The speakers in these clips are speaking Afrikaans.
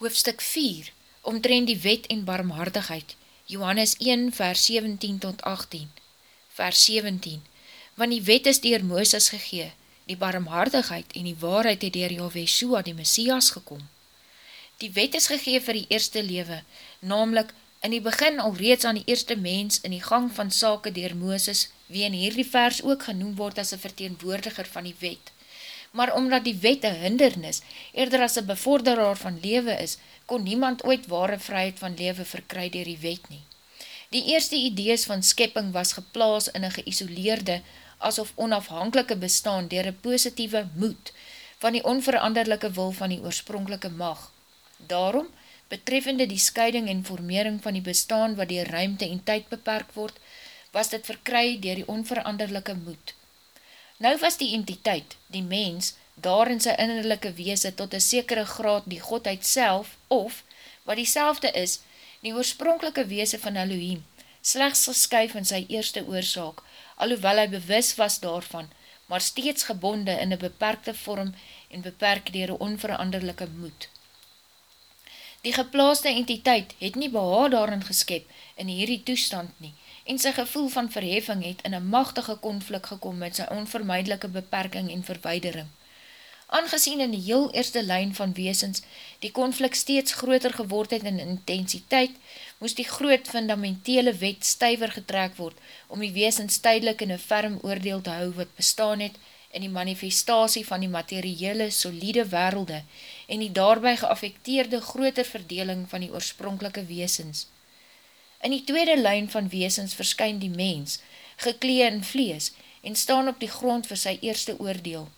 Hoofstuk 4 Omtrend die wet en barmhartigheid Johannes 1 vers 17 tot 18 Vers 17 Want die wet is dier Mooses gegee, die barmhartigheid en die waarheid het dier Jahweshua die Messias gekom. Die wet is gegee vir die eerste lewe, namelijk in die begin al reeds aan die eerste mens in die gang van sake dier Mooses, wie in hierdie vers ook genoem word as een verteenwoordiger van die wet maar omdat die wet een hindernis, eerder as een bevorderaar van lewe is, kon niemand ooit ware vryheid van lewe verkry dier die wet nie. Die eerste idees van skepping was geplaas in een geïsoleerde, asof onafhankelike bestaan dier een positieve moed van die onveranderlijke wil van die oorspronkelike mag. Daarom, betreffende die scheiding en formering van die bestaan wat die ruimte en tyd beperk word, was dit verkry dier die onveranderlijke moed. Nou was die entiteit, die mens, daar in sy innerlijke weese tot een sekere graad die godheid self, of, wat die is, die oorspronkelike weese van Elohim, slechts geskuif in sy eerste oorzaak, alhoewel hy bewus was daarvan, maar steeds gebonde in een beperkte vorm en beperk dier een onveranderlijke moed. Die geplaaste entiteit het nie behaal daarin geskep in hierdie toestand nie, en sy gevoel van verheffing het in een machtige konflik gekom met sy onvermijdelike beperking en verweidering. Aangezien in die heel eerste lijn van weesens die konflik steeds groter geword het in intensiteit, moest die groot fundamentele wet stuiver getrek word om die weesens tydelik in een ferm oordeel te hou wat bestaan het in die manifestatie van die materiële solide werelde en die daarby geaffekteerde groter verdeling van die oorspronkelike weesens. In die tweede lijn van weesens verskyn die mens, geklee in vlees, en staan op die grond vir sy eerste oordeel.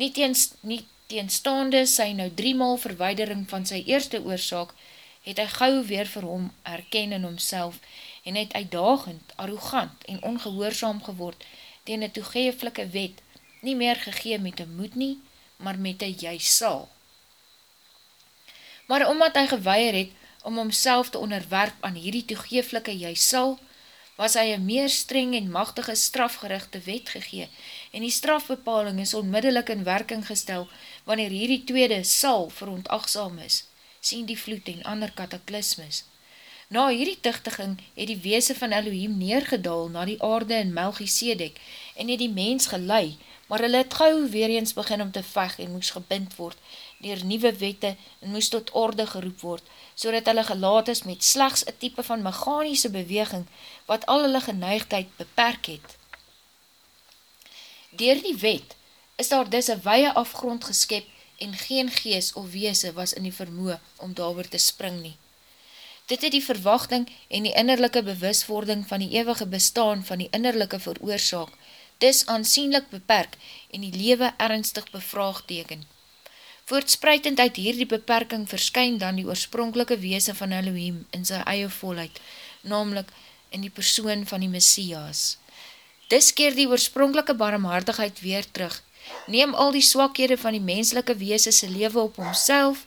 Nie, teens, nie teenstaande sy nou driemaal verweidering van sy eerste oorzaak, het hy gauw weer vir hom herken in homself, en het uitdagend, arrogant en ongehoorzaam geword, teen die toegeeflike wet, nie meer gegee met een moed nie, maar met een jy sal. Maar omdat hy geweier het, om homself te onderwerp aan hierdie toegeeflike jy sal, was hy een meer streng en machtige strafgerichte wet gegee, en die strafbepaling is onmiddellik in werking gestel, wanneer hierdie tweede sal verontagsaam is, sien die vloed en ander kataklismes. Na hierdie tichtiging het die weese van Elohim neergedaal na die aarde in Melchisedek, en het die mens gelei, maar hulle het gauw weer eens begin om te veg en moes gebind word, dier nieuwe wette en moes tot orde geroep word, so dat hulle gelaat is met slechts een type van mechanische beweging, wat al hulle geneigdheid beperk het. Door die wet is daar dis een weie afgrond geskep en geen gees of weese was in die vermoe om daar te spring nie. Dit het die verwachting en die innerlijke bewuswording van die eeuwige bestaan van die innerlijke veroorzaak, dis aansienlik beperk en die lewe ernstig bevraagteken. Voortspruitend uit hierdie beperking verskyn dan die oorspronkelike weese van Elohim in sy eie volheid, namelijk in die persoon van die Messias. Dis keer die oorspronkelike barmhartigheid weer terug, neem al die swakhede van die menselike weese sy lewe op homself,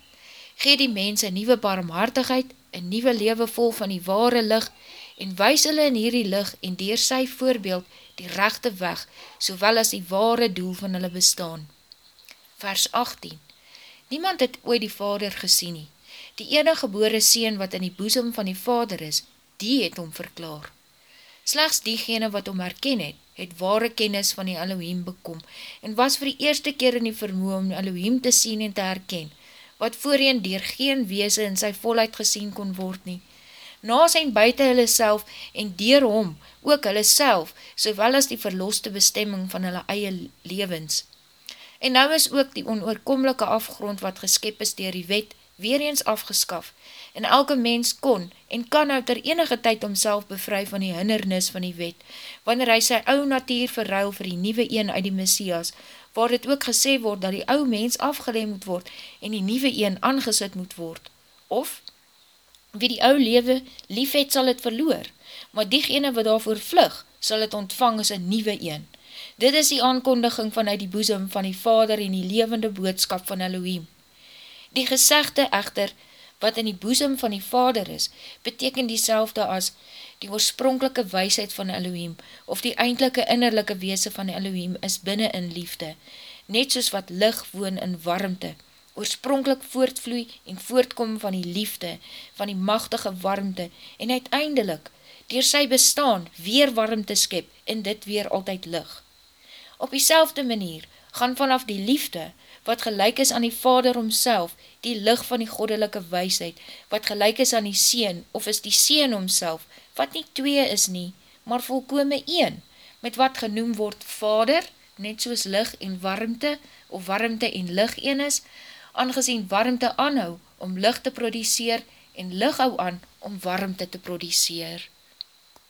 gee die mens een nieuwe barmhartigheid, een nieuwe lewe vol van die ware lig, en wys hulle in hierdie lig en dier sy voorbeeld die rechte weg, sowel as die ware doel van hulle bestaan. Vers 18 Niemand het ooit die vader gesien nie. Die enige gebore seen wat in die boezem van die vader is, die het hom verklaar. Slechts diegene wat hom herken het, het ware kennis van die Elohim bekom en was vir die eerste keer in die vermoe om Elohim te sien en te herken, wat voorheen dier geen weese in sy volheid gesien kon word nie. Na zijn buiten hulle self en dier hom, ook hulle self, sowel as die verloste bestemming van hulle eie levens. En nou is ook die onoorkomlike afgrond wat geskep is dier die wet weer eens afgeskaf. En elke mens kon en kan nou ter enige tyd omself bevry van die hindernis van die wet, wanneer hy sy ou natuur verruil vir die nieuwe een uit die Messias, waar het ook gesê word dat die ou mens afgeleem moet word en die nieuwe een aangesit moet word. Of, wie die ou lewe lief het, sal het verloor, maar diegene wat daarvoor vlug, sal het ontvang as een nieuwe een. Dit is die aankondiging vanuit die boezem van die vader en die levende boodskap van Elohim. Die gezegde echter, wat in die boezem van die vader is, beteken die as die oorspronkelike weisheid van Elohim, of die eindelike innerlijke weese van Elohim is binnen in liefde, net soos wat lig woon in warmte, oorspronkelijk voortvloei en voortkom van die liefde, van die machtige warmte, en uiteindelik, dier sy bestaan, weer warmte skep, en dit weer altyd lig. Op die manier, gaan vanaf die liefde, wat gelijk is aan die vader omself, die lig van die goddelike weisheid, wat gelijk is aan die seen, of is die seen omself, wat nie twee is nie, maar volkome een, met wat genoem word vader, net soos lig en warmte, of warmte en lig een is, aangezien warmte aanhou om lig te produceer en lig hou aan om warmte te produceer.